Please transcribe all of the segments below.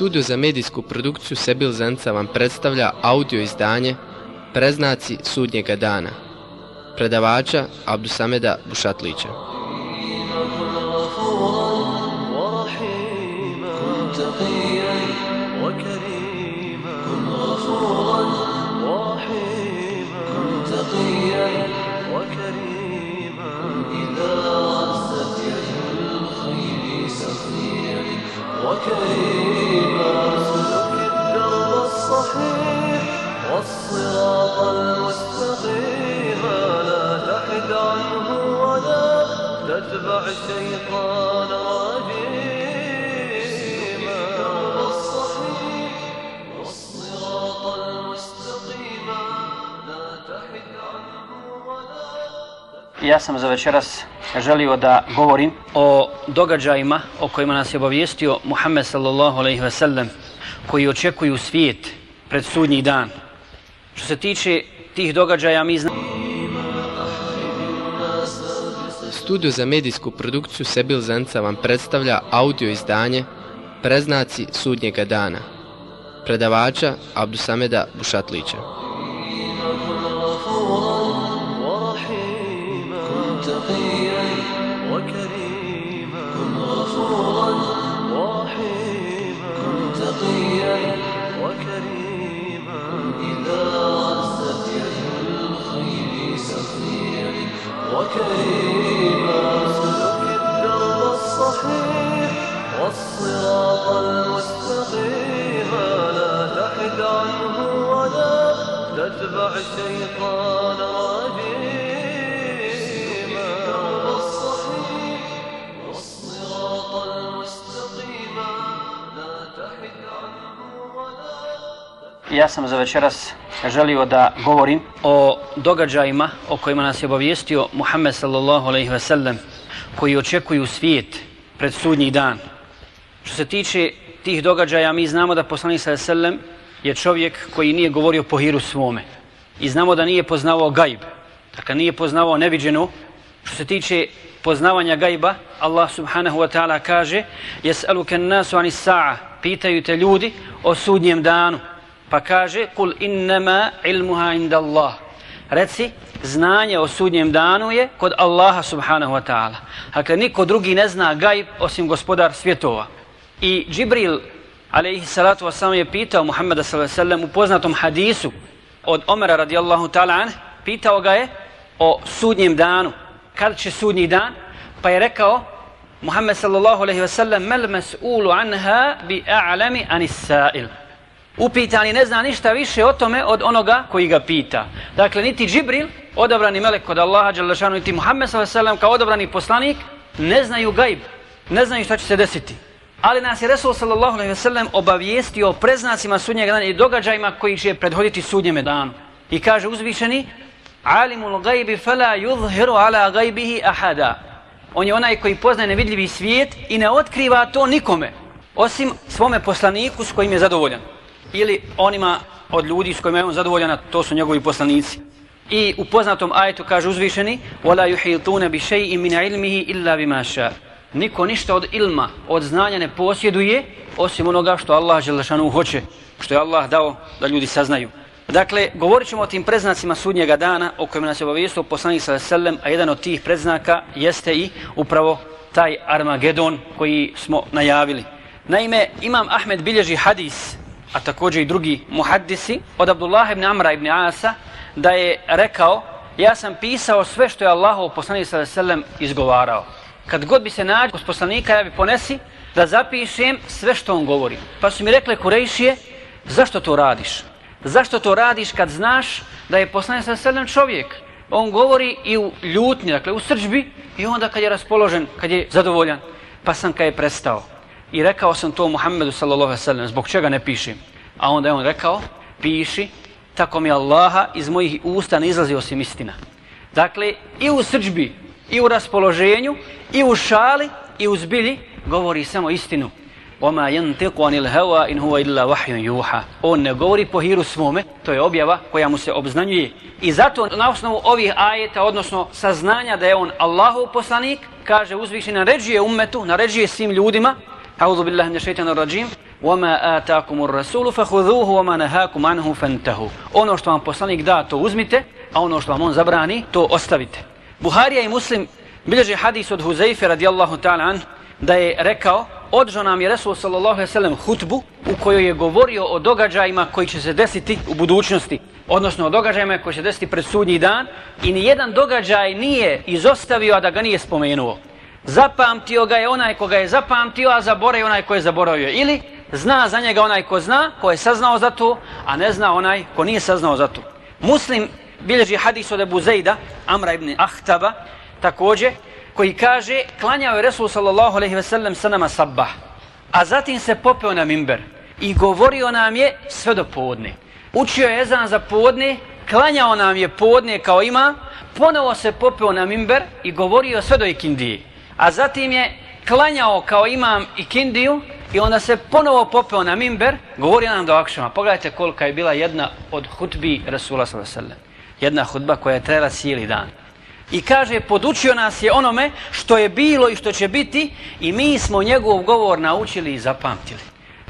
Studio za medijsku produkciju Sebil Zenca vam predstavlja audio izdanje Preznaci sudnjega dana predavača Abdusameda Bušatlića. والصراط المستقيم لا تحد عنه ولا تتبع الشيطان رجيما الصحيح والصراط المستقيم لا تحد عنه ولا Ja sam za večeras želio da govorim o događajima o kojima nas je obavijestio Muhammed sallallahu alejhi ve sellem koji očekuju svijet pred sudnji dan. Što se tiče tih događaja, mi znamo Studio za medijsku produkciju Sebil Zenca vam predstavlja audio izdanje Preznaci sudnjega dana predavača Abdusameda Bušatlića. وكريما سلك الدرب الصحيح والصراط المستقيم لا تحد عنه ولا تتبع الشيطان رجيما الصحيح والصراط المستقيم لا تحد عنه ولا ja sam za večeras želio da govorim o događajima o kojima nas je obavijestio Muhammed sallallahu alejhi ve sellem koji očekuju svijet pred sudnji dan. Što se tiče tih događaja, mi znamo da poslanik sallallahu alejhi ve sellem je čovjek koji nije govorio po hiru svome. I znamo da nije poznavao gajb. Dakle, nije poznavao neviđenu. Što se tiče poznavanja gajba, Allah subhanahu wa ta'ala kaže Jes'aluke nasu anis sa'a Pitaju te ljudi o sudnjem danu. Pa kaže Kul innama ilmuha inda Allah Reci, znanje o sudnjem danu je kod Allaha subhanahu wa ta'ala. Dakle, niko drugi ne zna gajb osim gospodar svjetova. I Džibril, alaihi salatu wasalam, je pitao Muhammeda sallallahu u poznatom hadisu od Omera radijallahu ta'ala an, pitao ga je o sudnjem danu. Kad će sudnji dan? Pa je rekao Muhammed sallallahu alaihi wasallam mel mes'ulu anha bi a'lami anis sa'il. Upitani ne zna ništa više o tome od onoga koji ga pita. Dakle, niti Džibril, odabrani melek kod Allaha, Đalešanu, niti Muhammed sallallahu kao odabrani poslanik, ne znaju gajb, ne znaju šta će se desiti. Ali nas je Resul sallallahu alejhi ve sellem obavijestio o preznacima sudnjeg dana i događajima koji će prethoditi sudnjem danu. I kaže uzvišeni, Alimul gajbi fala yuzhiru ala gajbihi ahada. On je onaj koji poznaje nevidljivi svijet i ne otkriva to nikome, osim svome poslaniku s kojim je zadovoljan Ili onima od ljudi s kojima je on zadovoljan, a to su njegovi poslanici. I u poznatom ajetu kaže uzvišeni وَلَا يُحِيطُونَ بِشَيْءٍ مِنْ عِلْمِهِ إِلَّا بِمَا شَاءَ Niko ništa od ilma, od znanja ne posjeduje, osim onoga što Allah Želešanu hoće, što je Allah dao da ljudi saznaju. Dakle, govorit ćemo o tim preznacima sudnjega dana o kojima nas je obavijestio poslanik sa sellem, a jedan od tih preznaka jeste i upravo taj Armagedon koji smo najavili. Naime, Imam Ahmed bilježi hadis, a također i drugi muhaddisi, od Abdullah ibn Amra ibn Asa, da je rekao, ja sam pisao sve što je Allahov poslanik sa sellem izgovarao. Kad god bi se nađo kod poslanika, ja bi ponesi da zapišem sve što on govori. Pa su mi rekle Kurejšije, zašto to radiš? Zašto to radiš kad znaš da je poslanik sa sellem čovjek? On govori i u ljutnji, dakle u srđbi i onda kad je raspoložen, kad je zadovoljan. Pa sam kad je prestao. I rekao sam to Muhammedu sallallahu alejhi ve sellem, zbog čega ne pišem? A onda je on rekao, piši, tako mi Allaha iz mojih usta ne izlazi osim istina. Dakle, i u srđbi, i u raspoloženju, i u šali, i u zbilji, govori samo istinu. وَمَا يَنْتِقُ عَنِ الْهَوَا إِنْ هُوَ إِلَّا وَحْيٌ يُوحَى On ne govori po hiru svome, to je objava koja mu se obznanjuje. I zato na osnovu ovih ajeta, odnosno saznanja da je on Allahov poslanik, kaže uzvišeni, naređuje ummetu, naređuje svim ljudima, أعوذ بالله من الشيطان الرجيم وما آتاكم الرسول فخذوه وما نهاكم عنه فانتهوا ono što vam poslanik da to uzmite a ono što vam on zabrani to ostavite Buharija i Muslim bilježe hadis od Huzeife radijallahu ta'ala an da je rekao odžao nam je Resul sallallahu alaihi sallam hutbu u kojoj je govorio o događajima koji će se desiti u budućnosti odnosno o događajima koji će se desiti pred sudnji dan i ni jedan događaj nije izostavio a da ga nije spomenuo zapamtio ga je onaj koga je zapamtio, a zaboravio onaj ko je zaboravio. Ili zna za njega onaj ko zna, ko je saznao za to, a ne zna onaj ko nije saznao za to. Muslim bilježi hadis od Ebu Zejda, Amra ibn Ahtaba, također, koji kaže, klanjao je Resul sallallahu alaihi ve sellem sa nama sabbah, a zatim se popeo na mimber i govorio nam je sve do podne. Učio je ezan za podne, klanjao nam je podne kao ima, ponovo se popeo na mimber i govorio sve do ikindije a zatim je klanjao kao imam i kindiju i onda se ponovo popeo na mimber, govori nam do akšama. Pogledajte kolika je bila jedna od hutbi Rasula s.a.v. Jedna hutba koja je trela cijeli dan. I kaže, podučio nas je onome što je bilo i što će biti i mi smo njegov govor naučili i zapamtili.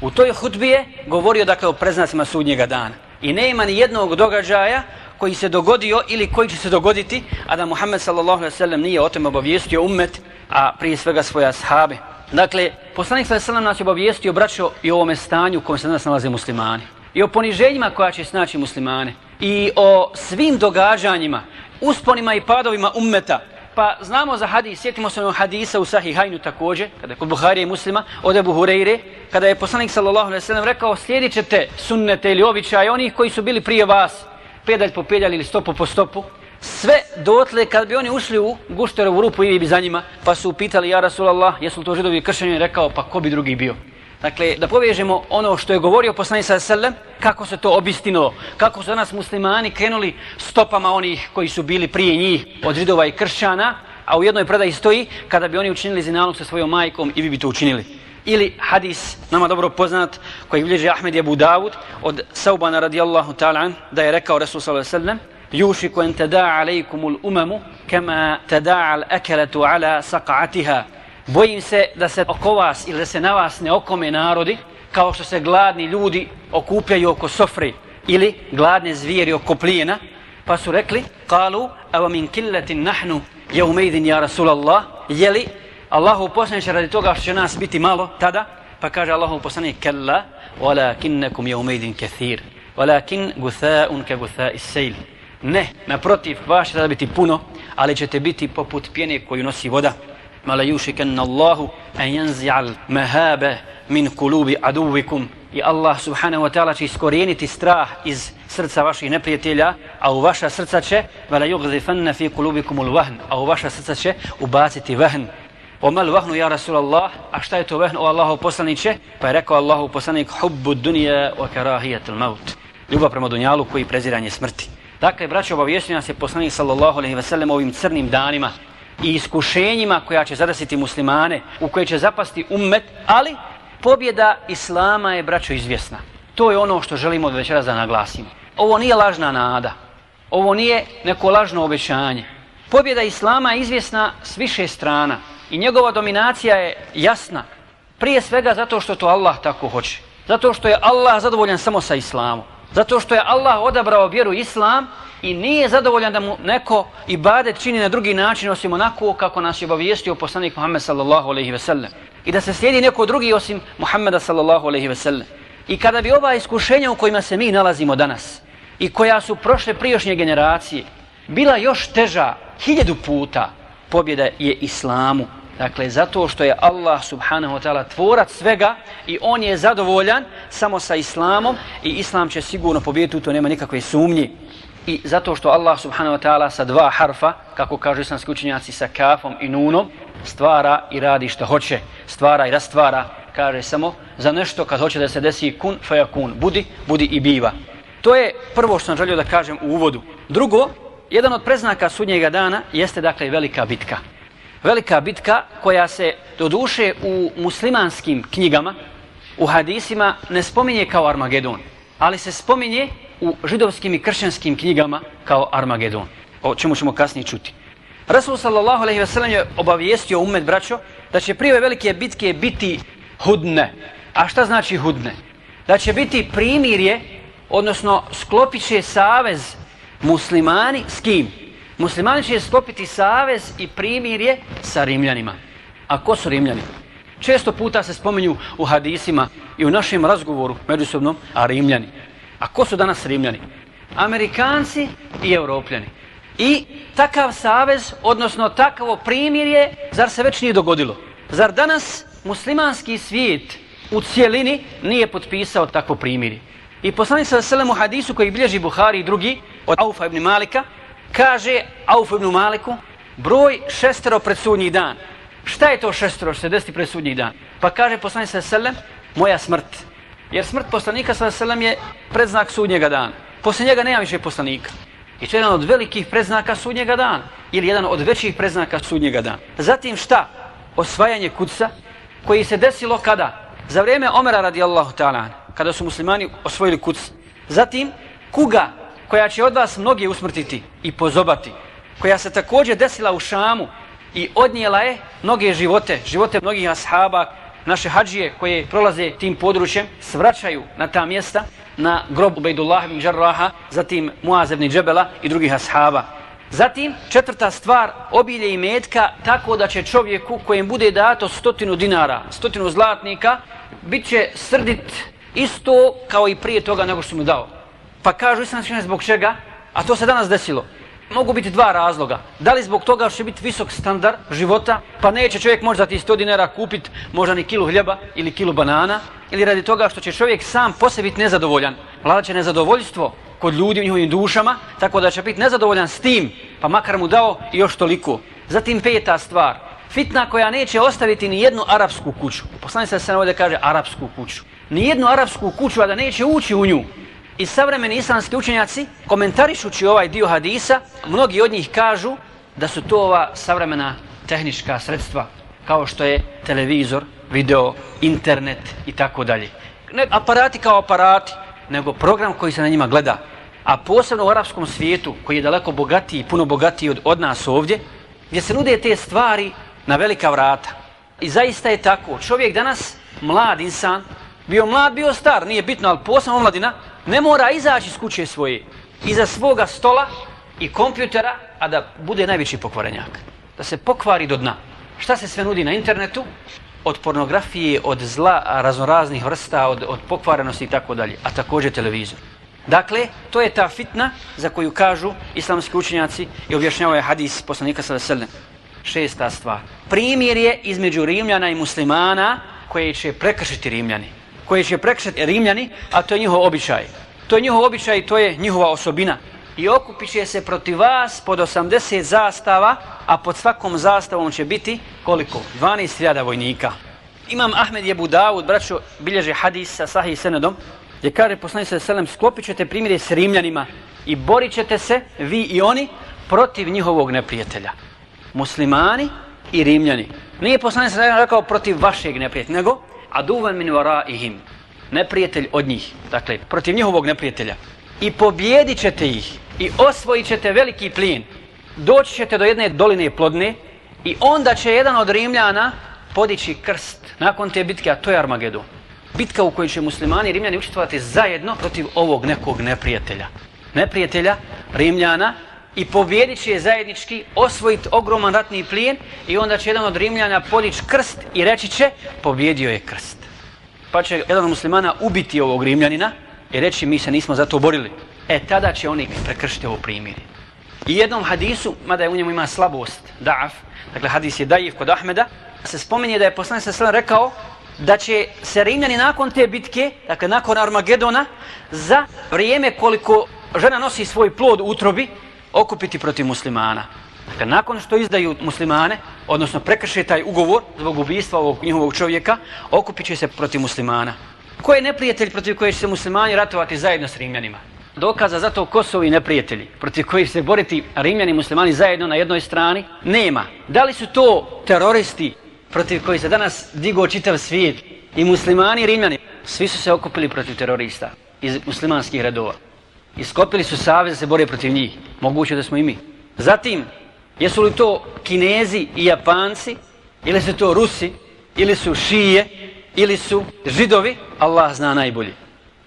U toj hutbi je govorio dakle o preznacima sudnjega dana. I nema ni jednog događaja koji se dogodio ili koji će se dogoditi, a da Muhammed sallallahu alejhi ve sellem nije o tome obavijestio ummet, a prije svega svoje ashabe. Dakle, poslanik sallallahu alejhi ve sellem nas je obavijestio, braćo, i o ovome stanju u kojem se danas nalaze muslimani. I o poniženjima koja će snaći muslimane. I o svim događanjima, usponima i padovima ummeta. Pa znamo za hadis, sjetimo se onog hadisa u Sahihajnu također, kada je kod Buharije i muslima, od Ebu Hureyre, kada je poslanik sallallahu alaihi sallam rekao, slijedit ćete sunnete ili običaje onih koji su bili prije vas, pedalj po pedalj ili stopu po stopu, sve dotle kad bi oni ušli u gušterovu rupu i bi za njima, pa su upitali, ja Rasulallah, jesu to židovi kršćani, rekao, pa ko bi drugi bio? Dakle, da povežemo ono što je govorio poslanik sa sellem, kako se to obistino, kako su danas muslimani krenuli stopama onih koji su bili prije njih od židova i kršćana, a u jednoj predaji stoji kada bi oni učinili zinalog sa svojom majkom i vi bi to učinili ili hadis nama dobro poznat koji bliže Ahmed Abu Budavud, od Saubana radijallahu ta'ala da je rekao Resul sallallahu alaihi sallam Jušiku en tada alaikumul umamu kema tada al akalatu ala saqatiha. bojim se da se oko vas ili da se na vas ne okome narodi kao što se gladni ljudi okupljaju oko sofre ili gladne zvijeri oko plijena pa su rekli kalu ava min killatin nahnu jeumeidin ja Rasulallah jeli Allahu poslanik radi toga što će nas biti malo tada, pa kaže Allahu poslanik kalla, walakinnakum yawmaydin kathir, walakin gutha'un ka gutha'i sayl. Ne, naprotiv, vas će tada biti puno, ali ćete biti poput pjene koju nosi voda. Mala yushikanna Allahu an yanzi'al mahaba min kulubi aduvikum i Allah subhanahu wa ta'ala će iskorijeniti strah iz srca vaših neprijatelja, a u vaša srca će vala yugzifanna fi kulubikum ulvahn, a u vaša srca će ubaciti vahn, Omal vahnu ja Rasulallah, a šta je to vahnu o Allahu poslaniće? Pa je rekao Allahu poslanik, hubbu dunija wa karahijatul maut. Ljubav prema dunjalu koji preziranje smrti. Dakle, braćo, obavijestio nas je poslanik sallallahu alaihi ve sellem ovim crnim danima i iskušenjima koja će zadesiti muslimane, u koje će zapasti ummet, ali pobjeda Islama je, braćo, izvjesna. To je ono što želimo da večeras da naglasimo. Ovo nije lažna nada. Ovo nije neko lažno obećanje. Pobjeda Islama je izvjesna s više strana. I njegova dominacija je jasna. Prije svega zato što to Allah tako hoće. Zato što je Allah zadovoljan samo sa islamom. Zato što je Allah odabrao vjeru islam i nije zadovoljan da mu neko ibadet čini na drugi način osim onako kako nas je obavijestio poslanik Muhammed sallallahu alaihi ve sellem. I da se slijedi neko drugi osim Muhammeda sallallahu alaihi ve sellem. I kada bi ova iskušenja u kojima se mi nalazimo danas i koja su prošle prijošnje generacije bila još teža hiljadu puta, pobjeda je islamu Dakle, zato što je Allah subhanahu wa ta'ala tvorac svega i on je zadovoljan samo sa islamom i islam će sigurno pobijeti, to nema nikakve sumnje. I zato što Allah subhanahu wa ta'ala sa dva harfa, kako kažu islamski učenjaci sa kafom i nunom, stvara i radi što hoće, stvara i rastvara, kaže samo za nešto kad hoće da se desi kun, faja kun, budi, budi i biva. To je prvo što sam želio da kažem u uvodu. Drugo, jedan od preznaka sudnjega dana jeste dakle velika bitka velika bitka koja se do duše u muslimanskim knjigama u hadisima ne spominje kao Armagedon, ali se spominje u židovskim i kršćanskim knjigama kao Armagedon, o čemu ćemo kasnije čuti. Rasul sallallahu alejhi ve sellem je obavijestio umet braćo da će prije velike bitke biti hudne. A šta znači hudne? Da će biti primirje, odnosno sklopiće savez muslimani s kim? Muslimani će sklopiti savez i primirje sa rimljanima. A ko su rimljani? Često puta se spominju u hadisima i u našem razgovoru međusobnom, a rimljani. A ko su danas rimljani? Amerikanci i europljani. I takav savez, odnosno takavo primirje, zar se već nije dogodilo? Zar danas muslimanski svijet u cijelini nije potpisao takvo primirje? I poslanik sa selem u hadisu koji bilježi Buhari i drugi od Aufa ibn Malika, kaže Auf ibn Maliku, broj šestero pred sudnji dan. Šta je to šestero što se desiti pred sudnji dan? Pa kaže poslanik sa selem, moja smrt. Jer smrt poslanika sa selem je predznak sudnjega dana. Poslije njega nema više poslanika. I to je jedan od velikih predznaka sudnjega dana. Ili jedan od većih predznaka sudnjega dana. Zatim šta? Osvajanje kuca koji se desilo kada? Za vrijeme Omera radijallahu ta'ala, kada su muslimani osvojili kuc. Zatim kuga koja će od vas mnoge usmrtiti i pozobati. Koja se također desila u Šamu i odnijela je mnoge živote, živote mnogih ashaba, naše hađije koje prolaze tim područjem, svraćaju na ta mjesta na grob Ubejdullah ibn Jarraha, zatim Muaz ibn Džebela i drugih ashaba. Zatim, četvrta stvar, obilje i metka, tako da će čovjeku kojem bude dato stotinu dinara, stotinu zlatnika, bit će srdit isto kao i prije toga nego što mu dao. Pa kažu islam zbog čega, a to se danas desilo mogu biti dva razloga. Da li zbog toga što će biti visok standard života, pa neće čovjek možda ti 100 dinara kupiti možda ni kilu hljeba ili kilu banana, ili radi toga što će čovjek sam po sebi biti nezadovoljan. Vlada će nezadovoljstvo kod ljudi u njihovim dušama, tako da će biti nezadovoljan s tim, pa makar mu dao još toliko. Zatim peta stvar, fitna koja neće ostaviti ni jednu arapsku kuću. Poslanica se se ovdje kaže arapsku kuću. Ni jednu arapsku kuću, a da neće ući u nju i savremeni islamski učenjaci, komentarišući ovaj dio hadisa, mnogi od njih kažu da su to ova savremena tehnička sredstva, kao što je televizor, video, internet i tako dalje. Ne aparati kao aparati, nego program koji se na njima gleda. A posebno u arapskom svijetu, koji je daleko bogatiji, puno bogatiji od, od nas ovdje, gdje se nude te stvari na velika vrata. I zaista je tako. Čovjek danas, mlad insan, bio mlad, bio star, nije bitno, ali posebno omladina, ne mora izaći iz kuće svoje, iza svoga stola i kompjutera, a da bude najveći pokvarenjak. Da se pokvari do dna. Šta se sve nudi na internetu? Od pornografije, od zla, raznoraznih vrsta, od, od pokvarenosti i tako dalje. A također televizor. Dakle, to je ta fitna za koju kažu islamski učenjaci i objašnjava je hadis poslanika sada selne. Šesta stvar. Primjer je između Rimljana i muslimana koje će prekršiti Rimljani koje će prekšati Rimljani, a to je njihov običaj. To je njihov običaj i to je njihova osobina. I okupiće se protiv vas pod 80 zastava, a pod svakom zastavom će biti koliko? 12.000 vojnika. Imam Ahmed je Budavud, braćo, bilježe hadis sa sahih senedom, gdje kaže poslani sa selem, sklopit ćete primjere s Rimljanima i borit ćete se, vi i oni, protiv njihovog neprijatelja. Muslimani i Rimljani. Nije poslani sa rekao protiv vašeg neprijatelja, nego aduvan min varaihim, neprijatelj od njih. Dakle protiv njihovog neprijatelja. I pobjedit ćete ih. I osvojit ćete veliki plin. Doći ćete do jedne doline plodne i onda će jedan od Rimljana podići krst nakon te bitke, a to je Armagedon. Bitka u kojoj će muslimani i Rimljani učestvovati zajedno protiv ovog nekog neprijatelja. Neprijatelja Rimljana i pobjedit će zajednički osvojiti ogroman ratni plijen i onda će jedan od Rimljana podići krst i reći će pobjedio je krst. Pa će jedan od muslimana ubiti ovog Rimljanina i reći mi se nismo za to borili. E tada će oni prekršiti ovo primjeri. I jednom hadisu, mada je u njemu ima slabost, da'af, dakle hadis je dajiv kod Ahmeda, se spominje da je poslanik sa sve rekao da će se Rimljani nakon te bitke, dakle nakon Armagedona, za vrijeme koliko žena nosi svoj plod u utrobi, okupiti protiv muslimana. Dakle, nakon što izdaju muslimane, odnosno prekrše taj ugovor zbog ubijstva ovog njihovog čovjeka, okupit će se protiv muslimana. Ko je neprijatelj protiv koje će se muslimani ratovati zajedno s Rimljanima? Dokaza za to ko su ovi neprijatelji protiv kojih se boriti Rimljani i muslimani zajedno na jednoj strani? Nema. Da li su to teroristi protiv koji se danas digo čitav svijet i muslimani i rimljani, svi su se okupili protiv terorista iz muslimanskih redova. Iskopili su savez da se bore protiv njih. Moguće da smo i mi. Zatim, jesu li to kinezi i japanci, ili su to rusi, ili su šije, ili su židovi, Allah zna najbolje.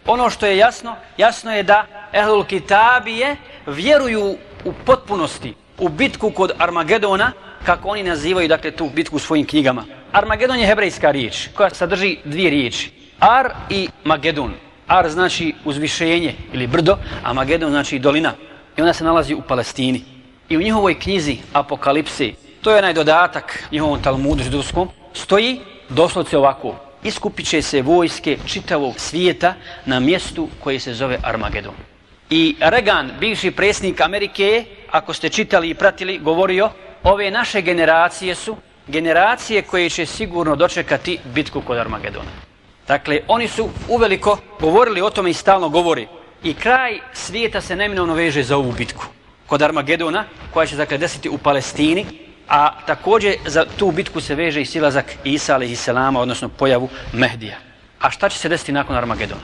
Ono što je jasno, jasno je da Ehlul Kitabije vjeruju u potpunosti u bitku kod Armagedona, kako oni nazivaju dakle tu bitku u svojim knjigama. Armagedon je hebrejska riječ koja sadrži dvije riječi. Ar i Magedon. Ar znači uzvišenje ili brdo, a Magedon znači dolina. I ona se nalazi u Palestini. I u njihovoj knjizi Apokalipse, to je onaj dodatak njihovom Talmudu židovskom, stoji doslovce ovako. Iskupit će se vojske čitavog svijeta na mjestu koje se zove Armagedon. I Reagan, bivši predsjednik Amerike, ako ste čitali i pratili, govorio, ove naše generacije su generacije koje će sigurno dočekati bitku kod Armagedona. Dakle, oni su uveliko govorili o tome i stalno govori. I kraj svijeta se neminovno veže za ovu bitku kod Armagedona, koja će dakle desiti u Palestini, a također za tu bitku se veže i silazak Isa alaihi Selama, odnosno pojavu Mehdija. A šta će se desiti nakon Armagedona?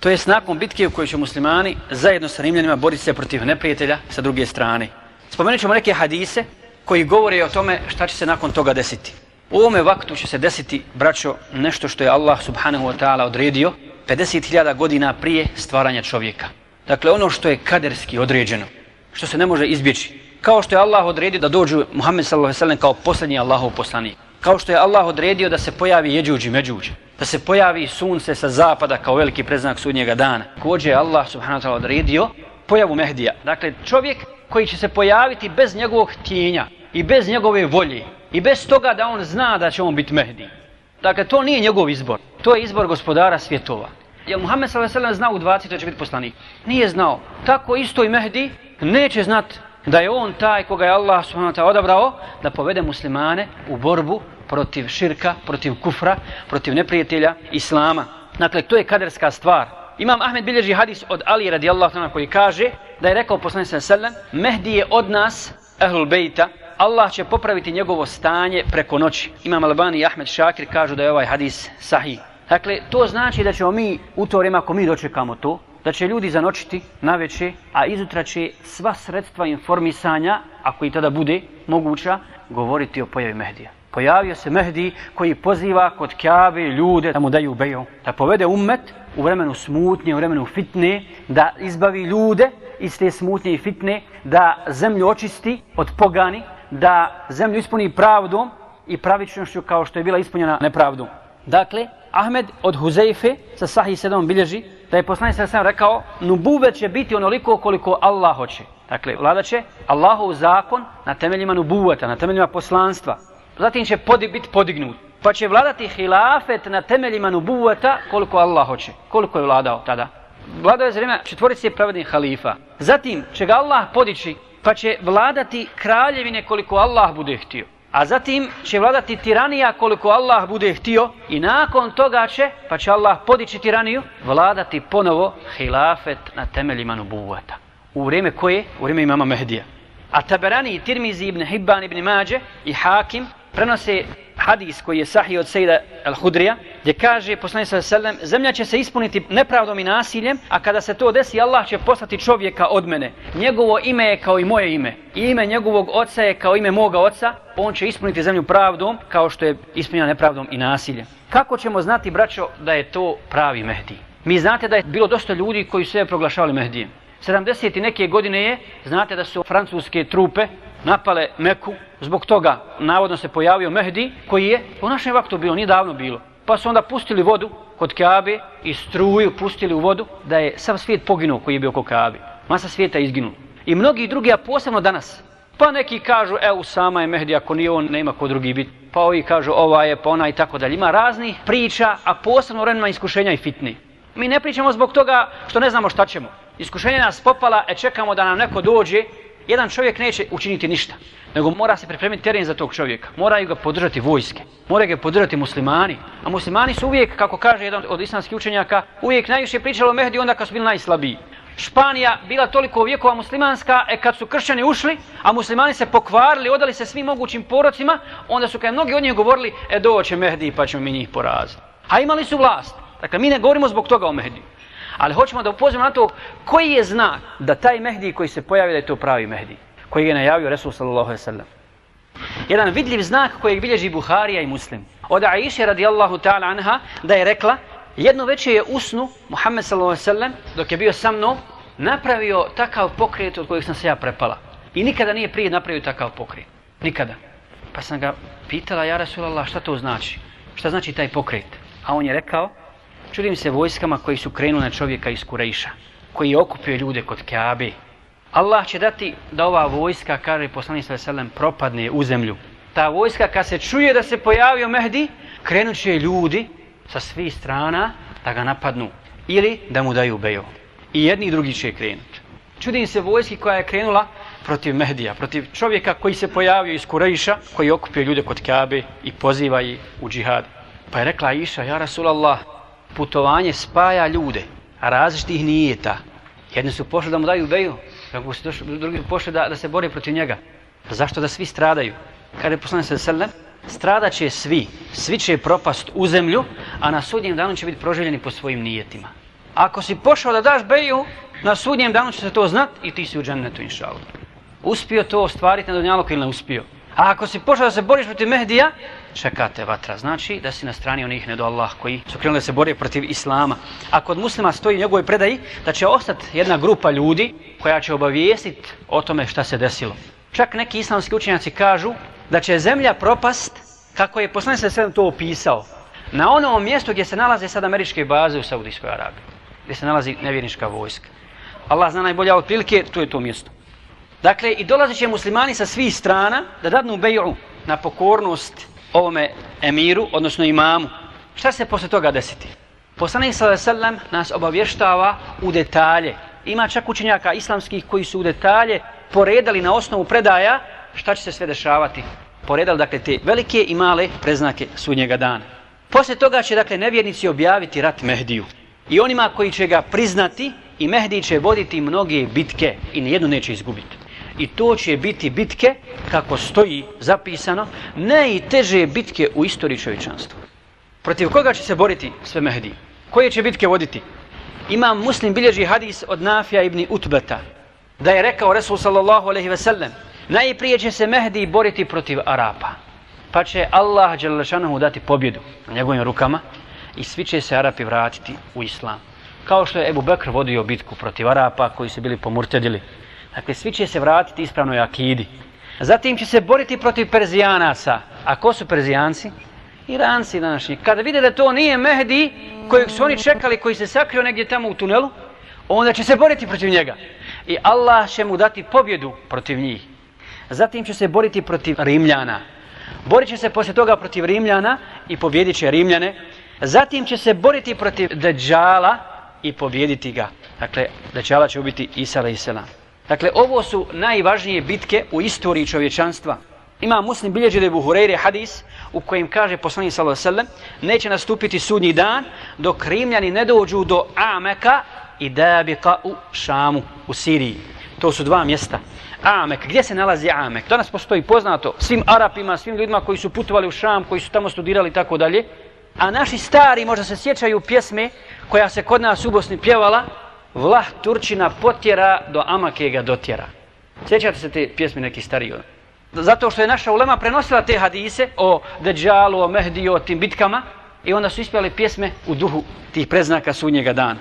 To je nakon bitke u kojoj će muslimani zajedno sa rimljanima boriti se protiv neprijatelja sa druge strane. Spomenut ćemo neke hadise koji govore o tome šta će se nakon toga desiti. U ovome vaktu će se desiti, braćo, nešto što je Allah subhanahu wa ta'ala odredio 50.000 godina prije stvaranja čovjeka. Dakle, ono što je kaderski određeno, što se ne može izbjeći. Kao što je Allah odredio da dođu Muhammed sallallahu kao posljednji Allahov poslanik. Kao što je Allah odredio da se pojavi Jeđuđ i Međuđ. Da se pojavi sunce sa zapada kao veliki preznak sudnjega dana. Kođe je Allah subhanahu wa ta'ala odredio pojavu Mehdija. Dakle, čovjek koji će se pojaviti bez njegovog tijenja i bez njegove volje i bez toga da on zna da će on biti Mehdi. Dakle, to nije njegov izbor. To je izbor gospodara svjetova. Jer Muhammed s.a.v. znao u 20. da će biti poslanik? Nije znao. Tako isto i Mehdi neće znat da je on taj koga je Allah s.a.v. odabrao da povede muslimane u borbu protiv širka, protiv kufra, protiv neprijatelja Islama. Dakle, to je kaderska stvar. Imam Ahmed bilježi hadis od Ali radijallahu ta'ala koji kaže da je rekao poslanik sallallahu Mehdi je od nas ehlul bejta Allah će popraviti njegovo stanje preko noći. Imam Albani i Ahmed Šakir kažu da je ovaj hadis sahih. Dakle, to znači da ćemo mi u to vrijeme, ako mi dočekamo to, da će ljudi zanočiti na večer, a izutra će sva sredstva informisanja, ako i tada bude moguća, govoriti o pojavi Mehdija. Pojavio se Mehdi koji poziva kod Kjabe ljude da mu daju bejo, da povede ummet u vremenu smutnje, u vremenu fitne, da izbavi ljude iz te smutnje i fitne, da zemlju očisti od pogani, da zemlju ispuni pravdom i pravičnošću kao što je bila ispunjena nepravdom. Dakle, Ahmed od Huzeife sa Sahih 7 bilježi da je poslanik sa rekao nubuve će biti onoliko koliko Allah hoće. Dakle, vlada će Allahov zakon na temeljima nubuveta, na temeljima poslanstva. Zatim će podi, biti podignut. Pa će vladati hilafet na temeljima nubuveta koliko Allah hoće. Koliko je vladao tada? Vladao je za vrijeme četvorice pravednih halifa. Zatim će ga Allah podići pa će vladati kraljevine koliko Allah bude htio. A zatim će vladati tiranija koliko Allah bude htio i nakon toga će, pa će Allah podići tiraniju, vladati ponovo hilafet na temeljima nubuvata. U vrijeme koje? U vrijeme imama Mehdija. A Taberani, Tirmizi ibn Hibban ibn Mađe i Hakim prenose hadis koji je sahih od Sejda al-Hudrija, gdje kaže poslanik sa sellem, zemlja će se ispuniti nepravdom i nasiljem, a kada se to desi, Allah će poslati čovjeka od mene. Njegovo ime je kao i moje ime. I ime njegovog oca je kao ime moga oca. On će ispuniti zemlju pravdom, kao što je ispunjena nepravdom i nasiljem. Kako ćemo znati, braćo, da je to pravi Mehdi? Mi znate da je bilo dosta ljudi koji su proglašavali Mehdijem. 70. neke godine je, znate da su francuske trupe napale Meku, zbog toga navodno se pojavio Mehdi, koji je u našem vaktu bilo, nije davno bilo. Pa su onda pustili vodu kod Kabe i struju pustili u vodu da je sav svijet poginuo koji je bio kod Kabe. Masa svijeta je izginuo. I mnogi drugi, a posebno danas, pa neki kažu, evo sama je Mehdi, ako nije on, nema ko drugi biti. Pa ovi kažu, ova je, pa ona i tako dalje. Ima raznih priča, a posebno vremena iskušenja i fitni. Mi ne pričamo zbog toga što ne znamo šta ćemo. Iskušenje nas popala, e čekamo da nam neko dođe jedan čovjek neće učiniti ništa, nego mora se pripremiti teren za tog čovjeka. Moraju ga podržati vojske, moraju ga podržati muslimani. A muslimani su uvijek, kako kaže jedan od islamskih učenjaka, uvijek najviše pričalo o Mehdi onda kad su bili najslabiji. Španija bila toliko vjekova muslimanska, e kad su kršćani ušli, a muslimani se pokvarili, odali se svim mogućim porocima, onda su kad mnogi od njih govorili, e doće Mehdi pa ćemo mi njih poraziti. A imali su vlast. Dakle, mi ne govorimo zbog toga o Mehdiju. Ali hoćemo da upozorimo na to koji je znak da taj Mehdi koji se pojavi da je to pravi Mehdi. Koji je najavio Resul sallallahu alaihi sallam. Jedan vidljiv znak kojeg bilježi Buharija i Muslim. Od Aisha radijallahu ta'ala anha da je rekla jedno veće je usnu Muhammed sallallahu alaihi sallam dok je bio sa mnom napravio takav pokret od kojeg sam se ja prepala. I nikada nije prije napravio takav pokret. Nikada. Pa sam ga pitala, ja Rasulallah, šta to znači? Šta znači taj pokret? A on je rekao, čudim se vojskama koji su krenuli na čovjeka iz Kurejša, koji je okupio ljude kod Kaabe. Allah će dati da ova vojska, kaže poslanik sallallahu selem, propadne u zemlju. Ta vojska kad se čuje da se pojavio Mehdi, krenut će ljudi sa svih strana da ga napadnu ili da mu daju bejo. I jedni i drugi će krenuti. Čudim se vojski koja je krenula protiv Mehdija, protiv čovjeka koji se pojavio iz Kurejša, koji je okupio ljude kod Kabe i poziva ih u džihad. Pa je rekla Iša, ja Rasulallah, putovanje spaja ljude, a različitih nijeta. Jedni su pošli da mu daju beju, su došli, drugi su pošli da, da se bore protiv njega. Zašto da svi stradaju? Kada je poslanik se selem, stradat će svi, svi će propast u zemlju, a na sudnjem danu će biti proželjeni po svojim nijetima. Ako si pošao da daš beju, na sudnjem danu će se to znat i ti si u džennetu, inša Allah. Uspio to ostvariti na Dunjaluku ili ne uspio. A ako si pošao da se boriš protiv Mehdija, čekate vatra. Znači da si na strani onih ne do Allah koji su krenuli da se bore protiv Islama. A kod muslima stoji u njegovoj predaji da će ostati jedna grupa ljudi koja će obavijestiti o tome šta se desilo. Čak neki islamski učenjaci kažu da će zemlja propast kako je poslanik se sve to opisao. Na onom mjestu gdje se nalaze sad američke baze u Saudijskoj Arabiji. Gdje se nalazi nevjernička vojska. Allah zna najbolje, ali otprilike tu je to mjesto. Dakle, i dolazit će muslimani sa svih strana da dadnu beju na pokornost ovome emiru, odnosno imamu. Šta se posle toga desiti? Poslanik sallam nas obavještava u detalje. Ima čak učenjaka islamskih koji su u detalje poredali na osnovu predaja šta će se sve dešavati. Poredali dakle te velike i male preznake sudnjega dana. Posle toga će dakle nevjernici objaviti rat Mehdiju. I onima koji će ga priznati i Mehdi će voditi mnoge bitke i nijednu neće izgubiti. I to će biti bitke, kako stoji zapisano, najteže bitke u istoriji čovječanstva. Protiv koga će se boriti sve Mehdi? Koje će bitke voditi? Imam muslim bilježi hadis od Nafija ibn Utbeta, da je rekao Resul sallallahu alaihi ve sellem, najprije će se Mehdi boriti protiv Arapa, pa će Allah Đelešanohu dati pobjedu na njegovim rukama i svi će se Arapi vratiti u Islam. Kao što je Ebu Bekr vodio bitku protiv Arapa koji su bili pomurtedili Dakle, svi će se vratiti ispravnoj akidi. Zatim će se boriti protiv Perzijanaca. A ko su Perzijanci? Iranci današnji. Kada vide da to nije Mehdi, kojeg su oni čekali, koji se sakrio negdje tamo u tunelu, onda će se boriti protiv njega. I Allah će mu dati pobjedu protiv njih. Zatim će se boriti protiv Rimljana. Borit će se poslije toga protiv Rimljana i pobjedit će Rimljane. Zatim će se boriti protiv Dajjala i pobjediti ga. Dakle, Dajjala će ubiti Isa i Selam. Dakle, ovo su najvažnije bitke u istoriji čovječanstva. Ima muslim bilježi da je Buhureyre hadis u kojem kaže poslanik sallallahu sallam neće nastupiti sudnji dan dok Rimljani ne dođu do Ameka i Dabika u Šamu, u Siriji. To su dva mjesta. Amek, gdje se nalazi Amek? Danas postoji poznato svim Arapima, svim ljudima koji su putovali u Šam, koji su tamo studirali i tako dalje. A naši stari možda se sjećaju pjesme koja se kod nas u Bosni pjevala, vlah Turčina potjera do Amake ga dotjera. Sjećate se te pjesme neki stariji? Zato što je naša ulema prenosila te hadise o Deđalu, o Mehdiju, o tim bitkama i onda su ispjali pjesme u duhu tih preznaka sudnjega dana.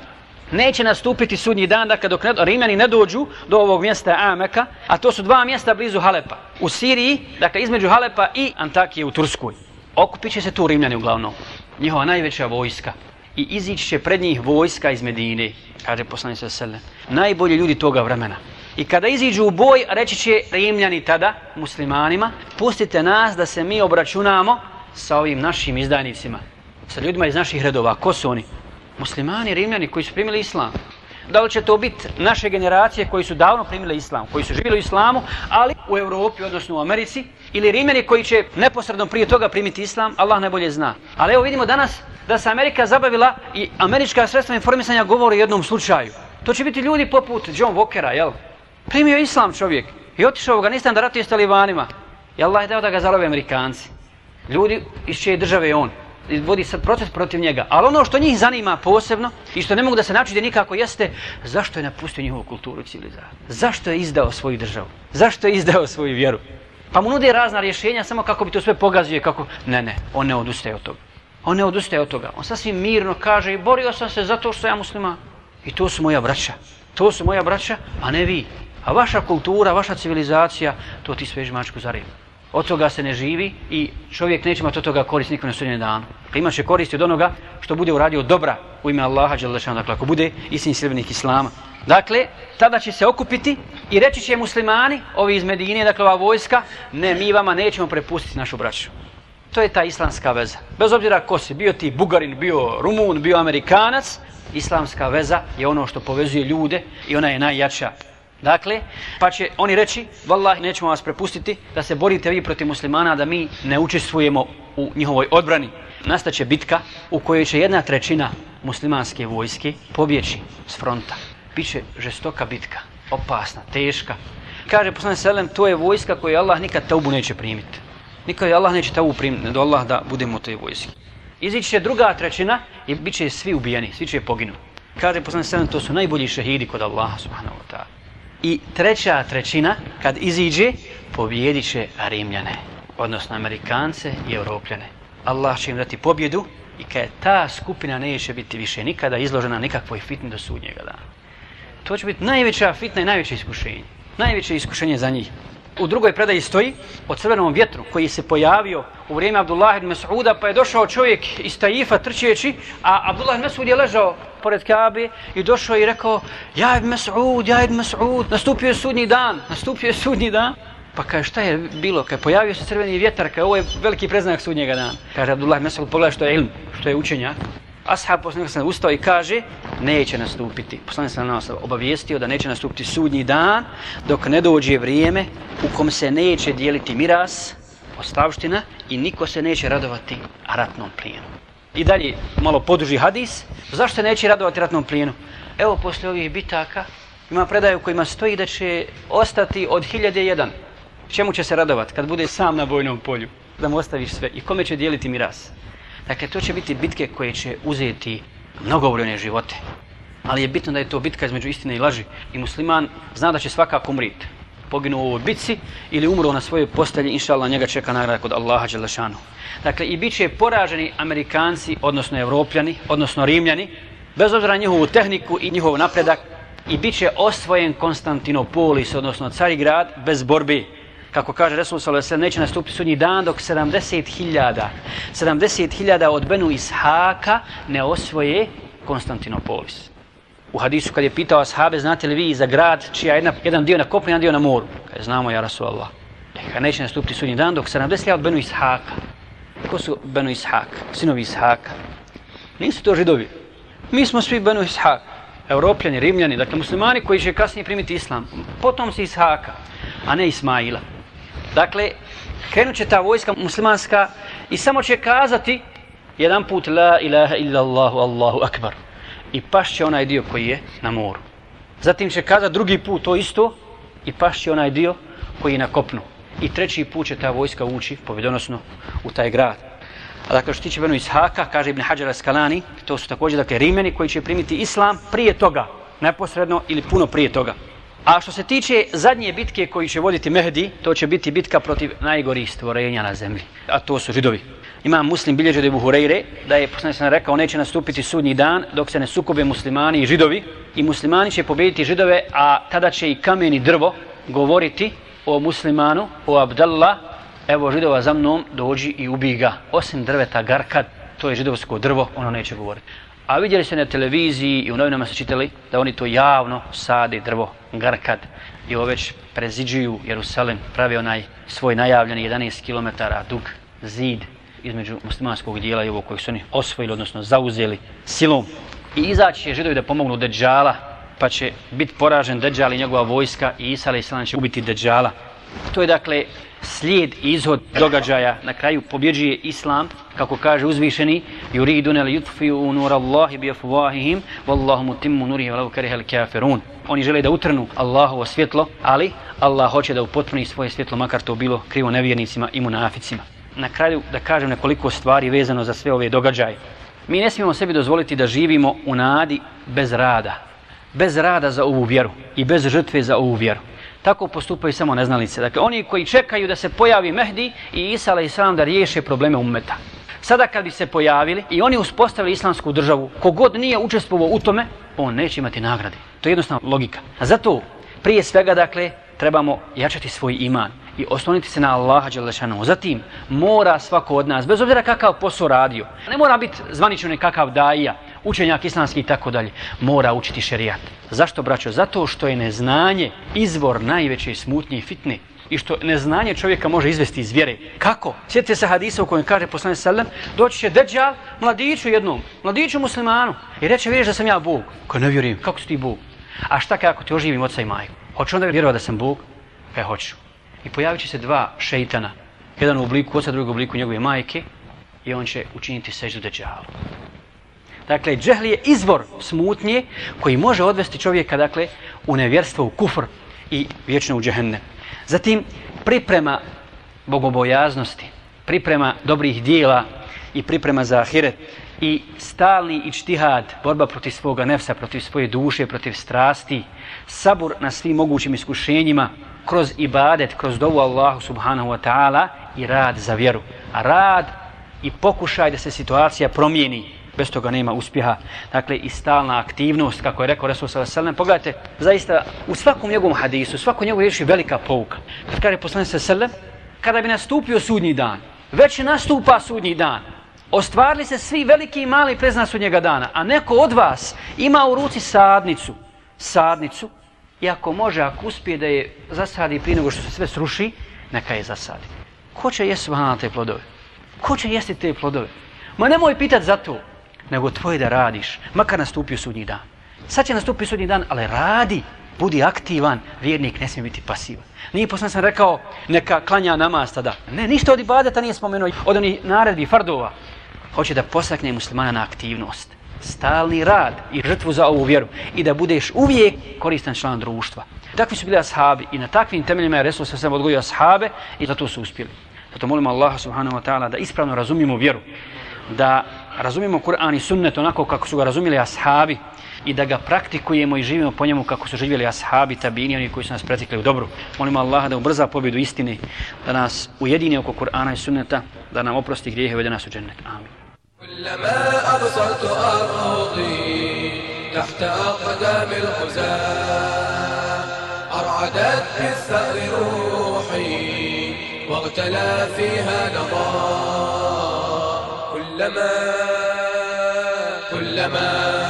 Neće nastupiti sudnji dan, dakle dok ne, Rimljani ne dođu do ovog mjesta Ameka, a to su dva mjesta blizu Halepa. U Siriji, dakle između Halepa i Antakije u Turskoj. Okupit će se tu Rimljani uglavnom. Njihova najveća vojska. I izići će pred njih vojska iz Medine kaže poslanik sa sele, najbolji ljudi toga vremena. I kada iziđu u boj, reći će Rimljani tada, muslimanima, pustite nas da se mi obračunamo sa ovim našim izdajnicima, sa ljudima iz naših redova. Ko su oni? Muslimani, Rimljani koji su primili islam. Da li će to biti naše generacije koji su davno primili islam, koji su živjeli u islamu, ali u Europi, odnosno u Americi, ili Rimljani koji će neposredno prije toga primiti islam, Allah najbolje zna. Ali evo vidimo danas da se Amerika zabavila i američka sredstva informisanja govori o jednom slučaju. To će biti ljudi poput John Walkera, jel? Primio islam čovjek i otišao u Afganistan da ratuje s talibanima. I Allah je dao da ga zarove Amerikanci. Ljudi iz čije države je on. i vodi se proces protiv njega. Ali ono što njih zanima posebno i što ne mogu da se načude nikako jeste zašto je napustio njihovu kulturu i civilizaciju. Zašto je izdao svoju državu? Zašto je izdao svoju vjeru? Pa mu nude razna rješenja samo kako bi to sve pogazio kako... Ne, ne, on ne odustaje od toga. On ne odustaje od toga. On sasvim mirno kaže i borio sam se zato što ja musliman. I to su moja braća. To su moja braća, a ne vi. A vaša kultura, vaša civilizacija, to ti sveži mačku za rib. Od toga se ne živi i čovjek neće imati od toga korist nikom na sudnjem danu. E, imat će korist od onoga što bude uradio dobra u ime Allaha, Đalešana, dakle ako bude istini sljedbenik Islama. Dakle, tada će se okupiti i reći će muslimani, ovi iz Medine, dakle ova vojska, ne, mi vama nećemo prepustiti našu braću. To je ta islamska veza. Bez obzira ko si, bio ti Bugarin, bio Rumun, bio Amerikanac, islamska veza je ono što povezuje ljude i ona je najjača. Dakle, pa će oni reći, vallahi, nećemo vas prepustiti da se borite vi protiv muslimana, da mi ne učestvujemo u njihovoj odbrani. Nastaće bitka u kojoj će jedna trećina muslimanske vojske pobjeći s fronta. Biće žestoka bitka, opasna, teška. Kaže poslanik Selem, to je vojska koju Allah nikad taubu neće primiti. Nikad je Allah neće taubu primiti, do Allah da budemo u toj vojski. Izići će druga trećina i bit će svi ubijeni, svi će poginu. Kaže poslane Selem, to su najbolji šehidi kod Allaha subhanahu wa ta'ala i treća trećina, kad iziđe, pobjedit će Rimljane, odnosno Amerikance i Europljane. Allah će im dati pobjedu i kad ta skupina neće biti više nikada izložena nikakvoj fitni do sudnjega dana. To će biti najveća fitna i najveće iskušenje. Najveće iskušenje za njih. U drugoj predaji stoji o crvenom vjetru koji se pojavio u vrijeme Abdullah ibn Mas'uda pa je došao čovjek iz Taifa trčeći, a Abdullah ibn Mas'ud je ležao pored Kabe i došao i rekao ja ibn Mas'ud, ja ibn Mas'ud, nastupio je sudnji dan, nastupio je sudnji dan. Pa kaže šta je bilo, kad pojavio se crveni vjetar, kaže ovo je veliki preznak sudnjega dana. Kaže Abdullah ibn Mas'ud, pogledaj što je ilm, što je učenjak. Ashab poslanik sam ustao i kaže neće nastupiti. Poslanik sam nas obavijestio da neće nastupiti sudnji dan dok ne dođe vrijeme u kom se neće dijeliti miras, ostavština i niko se neće radovati ratnom plijenu. I dalje malo poduži hadis. Zašto se neće radovati ratnom plijenu? Evo posle ovih bitaka ima predaju kojima stoji da će ostati od hiljade jedan. Čemu će se radovati kad bude sam na bojnom polju? Da mu ostaviš sve. I kome će dijeliti miras? Dakle, to će biti bitke koje će uzeti mnogovoljne živote. Ali je bitno da je to bitka između istine i laži. I musliman zna da će svakako umriti. Poginu u ovoj bitci ili umro na svojoj postelji, inša Allah, njega čeka nagrada kod Allaha Đelešanu. Dakle, i bit će poraženi Amerikanci, odnosno Evropljani, odnosno Rimljani, bez obzira njihovu tehniku i njihov napredak, i bit će osvojen Konstantinopolis, odnosno Carigrad, bez borbi kako kaže Resul sallallahu neće nastupiti sudnji dan dok 70.000 70.000 od Benu Ishaka ne osvoje Konstantinopolis. U hadisu kad je pitao ashabe, znate li vi za grad čija jedna, jedan dio na kopnu, jedan dio na moru? Kaže, znamo ja Rasulallah. Kad neće nastupiti sudnji dan dok 70.000 od Benu Ishaka. Ko su Benu Ishaka? Sinovi Ishaka. Nisu to židovi. Mi smo svi Benu Ishaka. Evropljani, Rimljani, dakle muslimani koji će kasnije primiti islam. Potom si Ishaka, a ne Ismaila. Dakle, krenut će ta vojska muslimanska i samo će kazati jedan put la ilaha illa Allahu, Allahu akbar. I pašće onaj dio koji je na moru. Zatim će kazati drugi put to isto i pašće onaj dio koji je na kopnu. I treći put će ta vojska ući pobjedonosno u taj grad. A dakle, što tiče Benu Ishaka, kaže Ibn Hajar Eskalani, to su također dakle, rimeni koji će primiti islam prije toga, neposredno ili puno prije toga. A što se tiče zadnje bitke koji će voditi Mehdi, to će biti bitka protiv najgorih stvorenja na zemlji. A to su židovi. Ima muslim bilježe da je Buhureyre, da je poslanik sam rekao neće nastupiti sudnji dan dok se ne sukobe muslimani i židovi. I muslimani će pobediti židove, a tada će i kamen i drvo govoriti o muslimanu, o Abdallah, evo židova za mnom, dođi i ubij ga. Osim drveta Garkad, to je židovsko drvo, ono neće govoriti. A vidjeli se na televiziji i u novinama se čitali da oni to javno sade drvo Garkad i ovo već preziđuju Jerusalim, pravi onaj svoj najavljeni 11 km dug zid između muslimanskog dijela i ovog kojeg su oni osvojili, odnosno zauzeli silom. I izaći će židovi da pomognu Deđala, pa će biti poražen Deđal i njegova vojska i Isa a.s. će ubiti Deđala. To je dakle slijed i izhod događaja. Na kraju pobjeđuje Islam, kako kaže uzvišeni, yuridun al yutfi'u nur Allahi bi afwahihim wallahu mutimmu nurihi walau kariha al kafirun. Oni žele da utrnu Allahovo svjetlo, ali Allah hoće da upotpuni svoje svjetlo makar to bilo krivo nevjernicima i munaficima. na kraju da kažem nekoliko stvari vezano za sve ove događaje. Mi ne smijemo sebi dozvoliti da živimo u nadi bez rada. Bez rada za ovu vjeru i bez žrtve za ovu vjeru. Tako postupaju samo neznalice. Dakle, oni koji čekaju da se pojavi Mehdi i Isa a.s. Da riješe probleme ummeta. Sada kad bi se pojavili i oni uspostavili islamsku državu, kogod nije učestvovao u tome, on neće imati nagrade. To je jednostavna logika. A zato, prije svega, dakle, trebamo jačati svoj iman i osloniti se na Allaha Đelešanu. Zatim, mora svako od nas, bez obzira kakav posao radio, ne mora biti zvanično nekakav daija, učenjak islamski i tako dalje, mora učiti šerijat. Zašto, braćo? Zato što je neznanje izvor najveće smutnje i fitne i što neznanje čovjeka može izvesti iz vjere. Kako? Sjetite se hadisa u kojem kaže poslanik sallam, doći će deđal mladiću jednom, mladiću muslimanu i reče, vidiš da sam ja Bog. Ko ne vjerujem, kako si ti Bog? A šta kako ti oživim oca i majku? Hoću onda vjerovati da sam Bog? Kaj hoću. I pojavit će se dva šeitana, jedan u obliku oca, drugi u obliku njegove majke i on će učiniti seždu deđalu. Dakle, džehl je izvor smutnje koji može odvesti čovjeka, dakle, u nevjerstvo, u kufr i vječno u džehennem. Zatim, priprema bogobojaznosti, priprema dobrih dijela i priprema za ahiret i stalni ičtihad, borba protiv svoga nefsa, protiv svoje duše, protiv strasti, sabur na svim mogućim iskušenjima, kroz ibadet, kroz dovu Allahu subhanahu wa ta'ala i rad za vjeru. A rad i pokušaj da se situacija promijeni, bez toga nema uspjeha. Dakle, i stalna aktivnost, kako je rekao Resul s.a.v. Pogledajte, zaista, u svakom njegovom hadisu, svakom njegovom riječi velika pouka. Kad kaže poslanik s.a.v. kada bi nastupio sudnji dan, već nastupa sudnji dan, ostvarili se svi veliki i mali prezna sudnjega dana, a neko od vas ima u ruci sadnicu, sadnicu, i ako može, ako uspije da je zasadi prije nego što se sve sruši, neka je zasadi. Ko će jesti subhanallah te plodove? Ko će jesti te plodove? Ma nemoj pitat za to nego tvoje da radiš, makar nastupio sudnji dan. Sad će nastupiti sudnji dan, ali radi, budi aktivan, vjernik ne smije biti pasivan. Nije poslan sam rekao, neka klanja namaz tada. Ne, ništa od ibadeta nije spomenuo, od onih naredbi, fardova. Hoće da posakne muslimana na aktivnost, stalni rad i žrtvu za ovu vjeru i da budeš uvijek koristan član društva. Takvi su bili ashabi i na takvim temeljima je Resul sa sve odgojio ashabe i zato su uspjeli. Zato molimo Allaha subhanahu wa ta'ala da ispravno razumijemo vjeru, da razumijemo Kur'an i sunnet onako kako su ga razumijeli ashabi i da ga praktikujemo i živimo po njemu kako su živjeli ashabi, tabini, oni koji su nas pretikli u dobru. Molimo Allaha da ubrza pobjedu istine, da nas ujedini oko Kur'ana i sunneta, da nam oprosti grijehe i vede nas u džennet. Amin. كلما أبصرت أرضي تحت أقدام الخزاة أرعدت بالثأر روحي واغتلى فيها نضاء كلما كلما